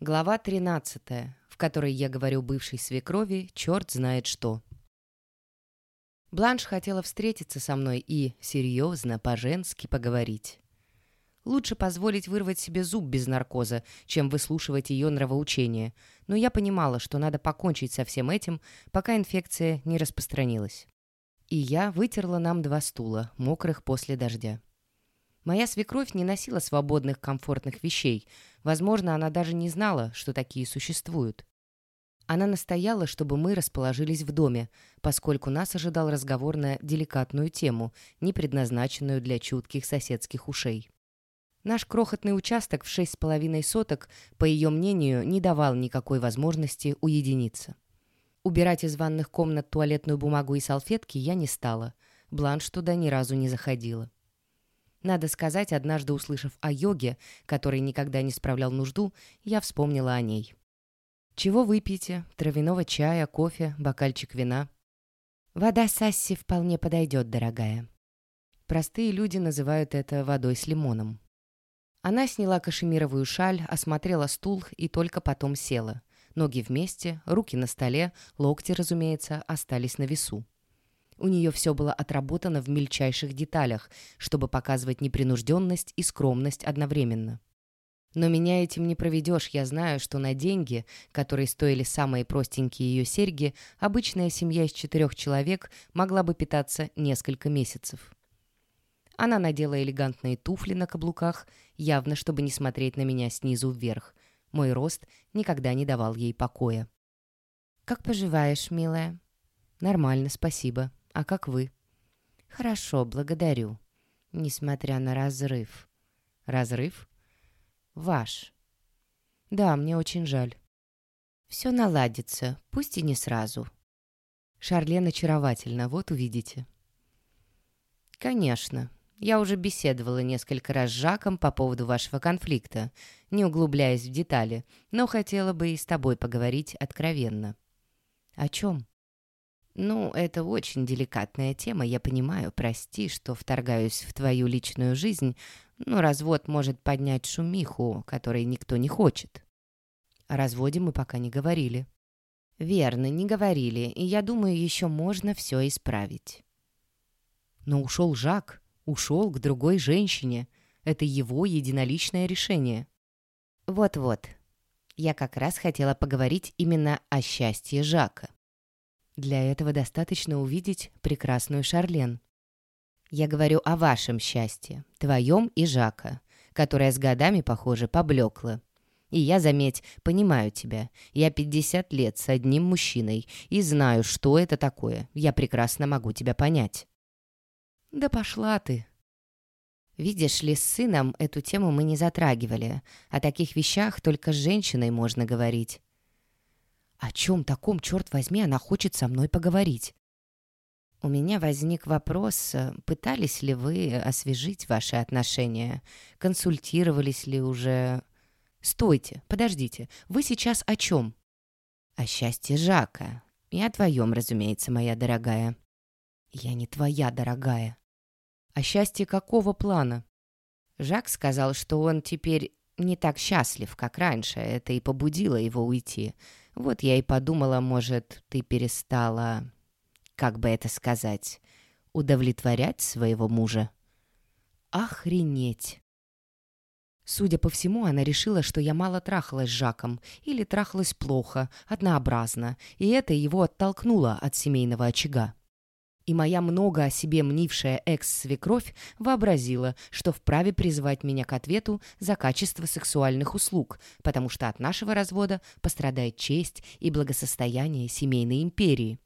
Глава 13, в которой я говорю бывшей свекрови черт знает что. Бланш хотела встретиться со мной и, серьезно, по-женски поговорить. Лучше позволить вырвать себе зуб без наркоза, чем выслушивать ее нравоучение, но я понимала, что надо покончить со всем этим, пока инфекция не распространилась. И я вытерла нам два стула, мокрых после дождя. Моя свекровь не носила свободных комфортных вещей. Возможно, она даже не знала, что такие существуют. Она настояла, чтобы мы расположились в доме, поскольку нас ожидал разговор на деликатную тему, не предназначенную для чутких соседских ушей. Наш крохотный участок в шесть с половиной соток, по ее мнению, не давал никакой возможности уединиться. Убирать из ванных комнат туалетную бумагу и салфетки я не стала. Бланш туда ни разу не заходила. Надо сказать, однажды услышав о йоге, который никогда не справлял нужду, я вспомнила о ней. «Чего выпьете? Травяного чая, кофе, бокальчик вина?» «Вода Сасси вполне подойдет, дорогая». Простые люди называют это водой с лимоном. Она сняла кашемировую шаль, осмотрела стул и только потом села. Ноги вместе, руки на столе, локти, разумеется, остались на весу. У нее все было отработано в мельчайших деталях, чтобы показывать непринужденность и скромность одновременно. Но меня этим не проведешь, я знаю, что на деньги, которые стоили самые простенькие ее серьги, обычная семья из четырех человек могла бы питаться несколько месяцев. Она надела элегантные туфли на каблуках, явно чтобы не смотреть на меня снизу вверх. Мой рост никогда не давал ей покоя. «Как поживаешь, милая?» «Нормально, спасибо. А как вы?» «Хорошо, благодарю. Несмотря на разрыв». «Разрыв?» «Ваш». «Да, мне очень жаль». «Все наладится, пусть и не сразу». «Шарлен очаровательно, вот увидите». «Конечно. Я уже беседовала несколько раз с Жаком по поводу вашего конфликта, не углубляясь в детали, но хотела бы и с тобой поговорить откровенно». «О чем?» «Ну, это очень деликатная тема, я понимаю, прости, что вторгаюсь в твою личную жизнь, но развод может поднять шумиху, которой никто не хочет». О разводе мы пока не говорили. «Верно, не говорили, и я думаю, еще можно все исправить». Но ушел Жак, ушел к другой женщине. Это его единоличное решение. Вот-вот. Я как раз хотела поговорить именно о счастье Жака. Для этого достаточно увидеть прекрасную Шарлен. Я говорю о вашем счастье, твоем и Жака, которая с годами, похоже, поблекла. И я, заметь, понимаю тебя. Я 50 лет с одним мужчиной и знаю, что это такое. Я прекрасно могу тебя понять. Да пошла ты. Видишь ли, с сыном эту тему мы не затрагивали. О таких вещах только с женщиной можно говорить. О чем таком, черт возьми, она хочет со мной поговорить? У меня возник вопрос, э, пытались ли вы освежить ваши отношения? Консультировались ли уже... Стойте, подождите, вы сейчас о чем? О счастье Жака. И о твоем, разумеется, моя дорогая. Я не твоя, дорогая. О счастье какого плана? Жак сказал, что он теперь не так счастлив, как раньше. Это и побудило его уйти. Вот я и подумала, может, ты перестала, как бы это сказать, удовлетворять своего мужа. Охренеть! Судя по всему, она решила, что я мало трахалась с Жаком, или трахалась плохо, однообразно, и это его оттолкнуло от семейного очага и моя много о себе мнившая экс-свекровь вообразила, что вправе призывать меня к ответу за качество сексуальных услуг, потому что от нашего развода пострадает честь и благосостояние семейной империи.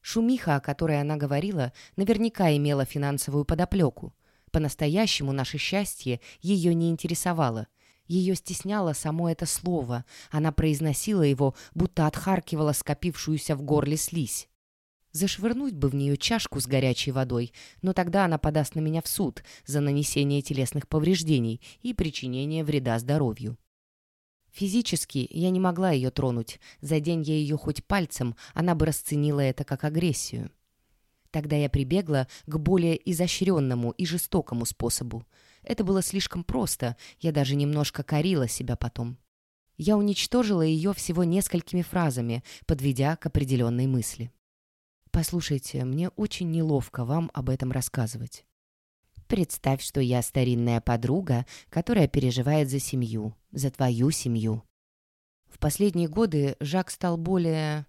Шумиха, о которой она говорила, наверняка имела финансовую подоплеку. По-настоящему наше счастье ее не интересовало. Ее стесняло само это слово. Она произносила его, будто отхаркивала скопившуюся в горле слизь. Зашвырнуть бы в нее чашку с горячей водой, но тогда она подаст на меня в суд за нанесение телесных повреждений и причинение вреда здоровью. Физически я не могла ее тронуть. За день я ее хоть пальцем, она бы расценила это как агрессию. Тогда я прибегла к более изощренному и жестокому способу. Это было слишком просто, я даже немножко корила себя потом. Я уничтожила ее всего несколькими фразами, подведя к определенной мысли. «Послушайте, мне очень неловко вам об этом рассказывать. Представь, что я старинная подруга, которая переживает за семью, за твою семью». В последние годы Жак стал более...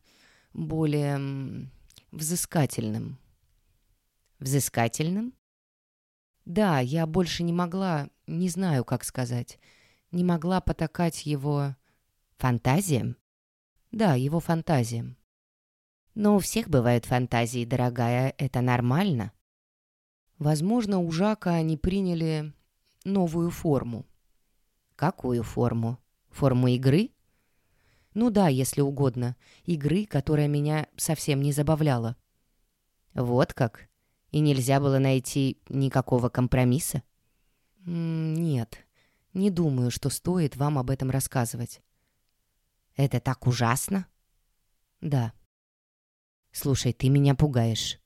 более... взыскательным. «Взыскательным?» «Да, я больше не могла, не знаю, как сказать, не могла потакать его Фантазиям? Да, его фантазиям. Но у всех бывают фантазии, дорогая, это нормально. Возможно, у Жака они приняли новую форму. Какую форму? Форму игры? Ну да, если угодно. Игры, которая меня совсем не забавляла. Вот как? И нельзя было найти никакого компромисса? Нет, не думаю, что стоит вам об этом рассказывать. Это так ужасно? Да. Слушай, ты меня пугаешь.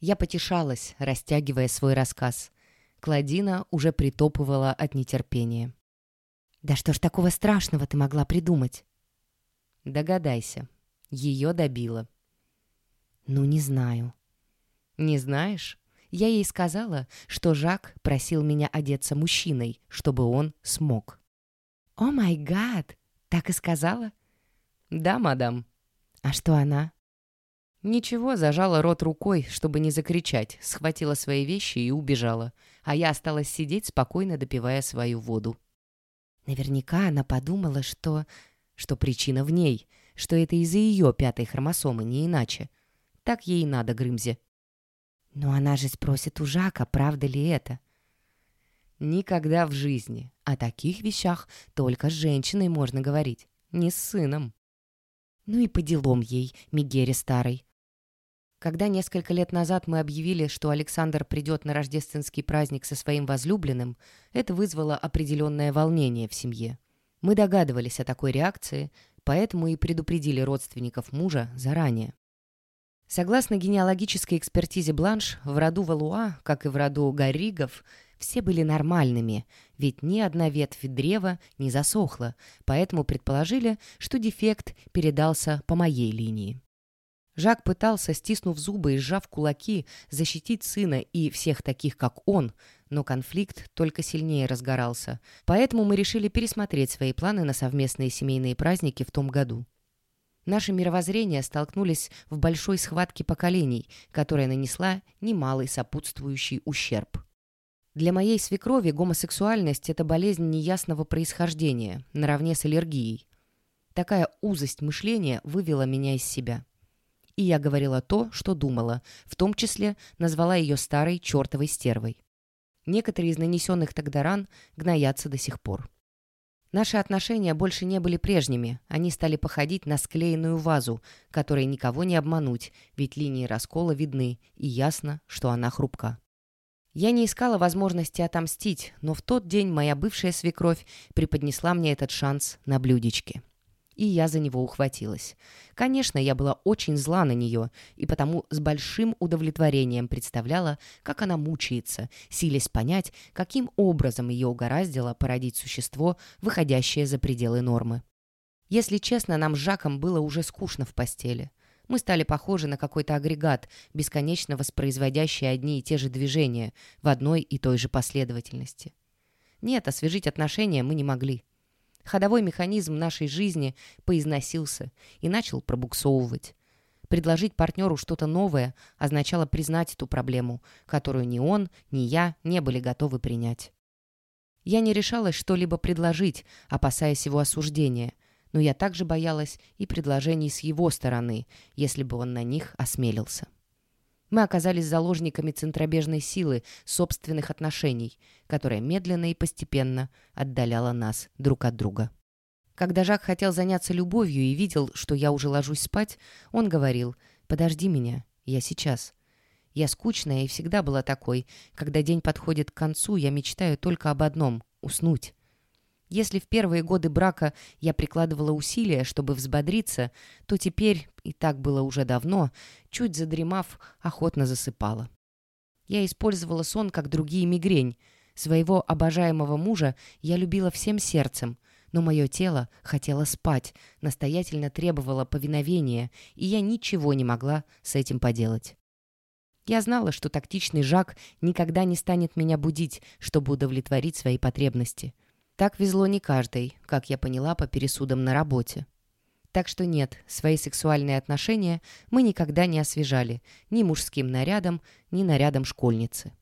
Я потешалась, растягивая свой рассказ. Кладина уже притопывала от нетерпения. «Да что ж такого страшного ты могла придумать?» «Догадайся. Ее добило». «Ну, не знаю». «Не знаешь?» Я ей сказала, что Жак просил меня одеться мужчиной, чтобы он смог. «О май гад! «Так и сказала?» «Да, мадам». «А что она?» Ничего, зажала рот рукой, чтобы не закричать, схватила свои вещи и убежала, а я осталась сидеть, спокойно допивая свою воду. Наверняка она подумала, что... что причина в ней, что это из-за ее пятой хромосомы, не иначе. Так ей и надо, Грымзе. Но она же спросит у Жака, правда ли это. Никогда в жизни. О таких вещах только с женщиной можно говорить, не с сыном. Ну и по делам ей, Мигере старой. Когда несколько лет назад мы объявили, что Александр придет на рождественский праздник со своим возлюбленным, это вызвало определенное волнение в семье. Мы догадывались о такой реакции, поэтому и предупредили родственников мужа заранее. Согласно генеалогической экспертизе Бланш, в роду Валуа, как и в роду Гарригов, все были нормальными, ведь ни одна ветвь древа не засохла, поэтому предположили, что дефект передался по моей линии. Жак пытался, стиснув зубы и сжав кулаки, защитить сына и всех таких, как он, но конфликт только сильнее разгорался, поэтому мы решили пересмотреть свои планы на совместные семейные праздники в том году. Наши мировоззрения столкнулись в большой схватке поколений, которая нанесла немалый сопутствующий ущерб. Для моей свекрови гомосексуальность – это болезнь неясного происхождения, наравне с аллергией. Такая узость мышления вывела меня из себя. И я говорила то, что думала, в том числе назвала ее старой чертовой стервой. Некоторые из нанесенных тогда ран гноятся до сих пор. Наши отношения больше не были прежними, они стали походить на склеенную вазу, которой никого не обмануть, ведь линии раскола видны, и ясно, что она хрупка. Я не искала возможности отомстить, но в тот день моя бывшая свекровь преподнесла мне этот шанс на блюдечке. И я за него ухватилась. Конечно, я была очень зла на нее, и потому с большим удовлетворением представляла, как она мучается, силясь понять, каким образом ее угораздило породить существо, выходящее за пределы нормы. Если честно, нам с Жаком было уже скучно в постели. Мы стали похожи на какой-то агрегат, бесконечно воспроизводящий одни и те же движения в одной и той же последовательности. Нет, освежить отношения мы не могли. Ходовой механизм нашей жизни поизносился и начал пробуксовывать. Предложить партнеру что-то новое означало признать эту проблему, которую ни он, ни я не были готовы принять. Я не решалась что-либо предложить, опасаясь его осуждения – но я также боялась и предложений с его стороны, если бы он на них осмелился. Мы оказались заложниками центробежной силы собственных отношений, которая медленно и постепенно отдаляла нас друг от друга. Когда Жак хотел заняться любовью и видел, что я уже ложусь спать, он говорил «Подожди меня, я сейчас». Я скучная и всегда была такой. Когда день подходит к концу, я мечтаю только об одном — уснуть. Если в первые годы брака я прикладывала усилия, чтобы взбодриться, то теперь, и так было уже давно, чуть задремав, охотно засыпала. Я использовала сон, как другие мигрень. Своего обожаемого мужа я любила всем сердцем, Но мое тело хотело спать, настоятельно требовало повиновения, и я ничего не могла с этим поделать. Я знала, что тактичный Жак никогда не станет меня будить, чтобы удовлетворить свои потребности. Так везло не каждой, как я поняла по пересудам на работе. Так что нет, свои сексуальные отношения мы никогда не освежали ни мужским нарядом, ни нарядом школьницы.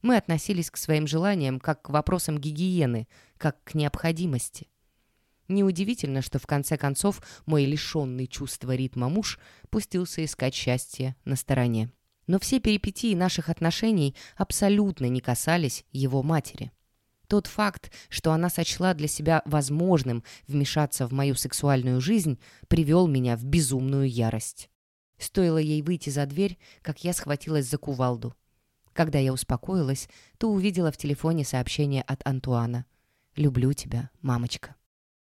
Мы относились к своим желаниям как к вопросам гигиены, как к необходимости. Неудивительно, что в конце концов мой лишенный чувства ритма муж пустился искать счастье на стороне. Но все перипетии наших отношений абсолютно не касались его матери. Тот факт, что она сочла для себя возможным вмешаться в мою сексуальную жизнь, привел меня в безумную ярость. Стоило ей выйти за дверь, как я схватилась за кувалду. Когда я успокоилась, то увидела в телефоне сообщение от Антуана. «Люблю тебя, мамочка».